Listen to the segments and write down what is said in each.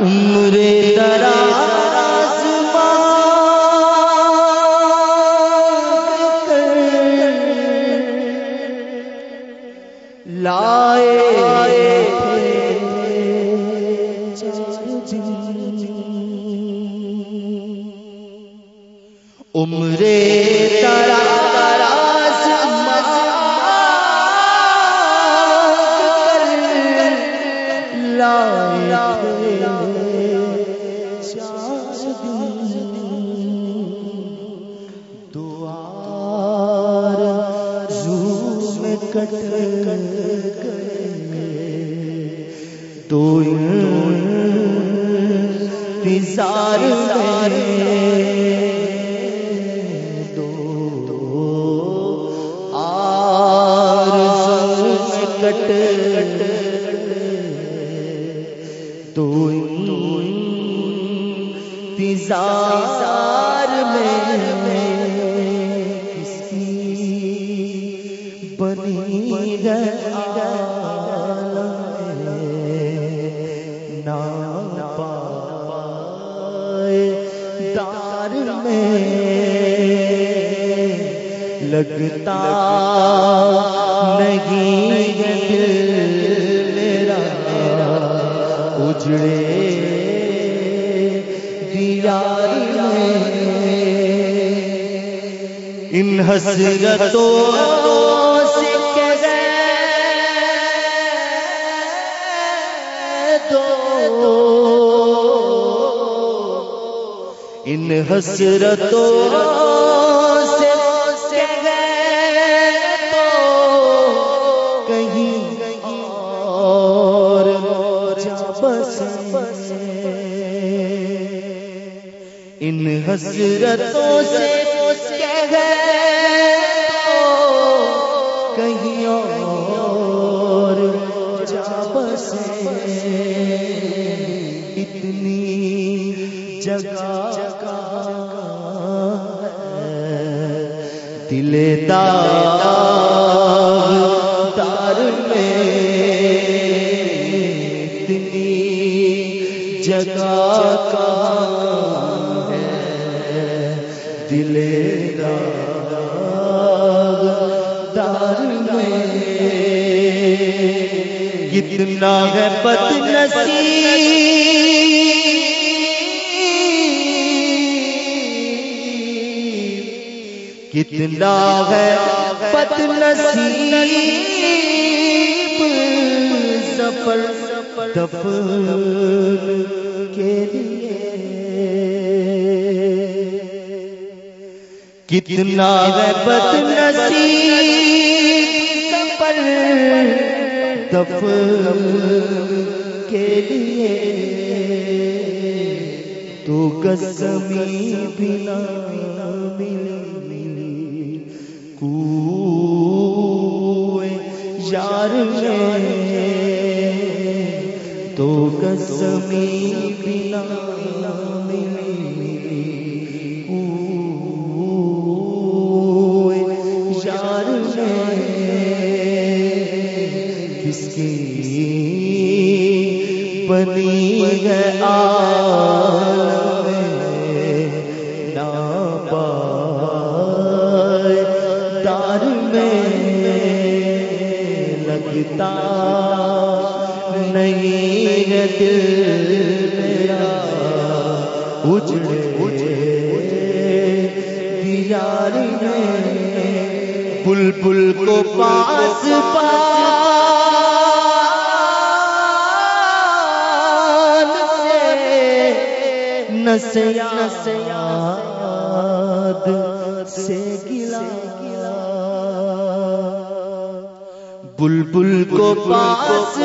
عمر دراز کٹ تو انتظار دو آرزو میں کٹ تو انتظار میں لگتا نہیں دل میرا اجڑے دیار میں۔ ان حسرتوں ان حسرتوں ان حسرتوں سے کہیں اور جا بسے اتنی جگہ دل دار میں، اتنی جگہ کا دل دار میں۔ کتنا ہے بد نصیب کتنا ہے بد نصیب سفر دفن کے لیے۔ کتنا ہے بد نصیب سفر دفن کے لیے تو گسمی بنا ملی۔ کوئے یار میں تو گسمی بنا ملی۔ بنی ہے عالم دار میں لگتا نہیں ہے دل میرا۔ اجڑے دیار میں بل بل کو پاس پان نسیاد سے گلا۔ بل بل کو پاس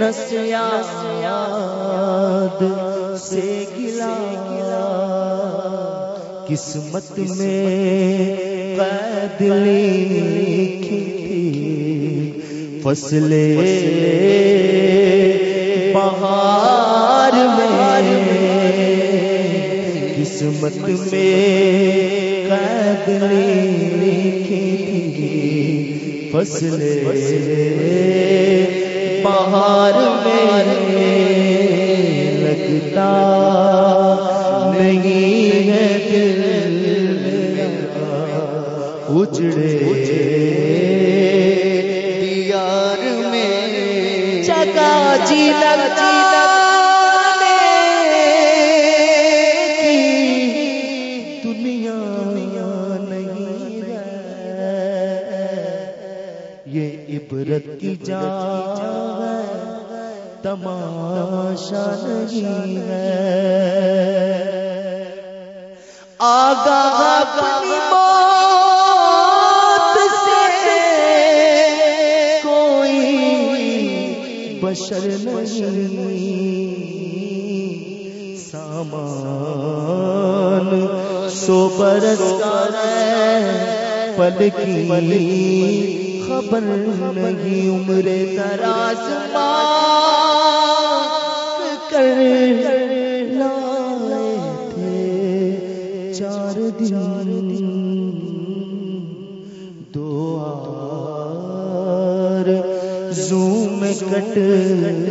نسیا نسیاد سے گلا۔ قسمت میں قید لکھی فصلے بہار میں قسمت میں قید لکھی تھی فصلے پہاڑ میں لگتا میں چکا جی لگتا دنیا نہیں یہ عبرت کی جا تماشا نہیں ہے۔ آگاہ اپنی بشر نہیں سامان سو برس کا پل کی خبر نہیں عمر دراز کر لائے تھے چار دن۔ گٹ